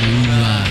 Through Life.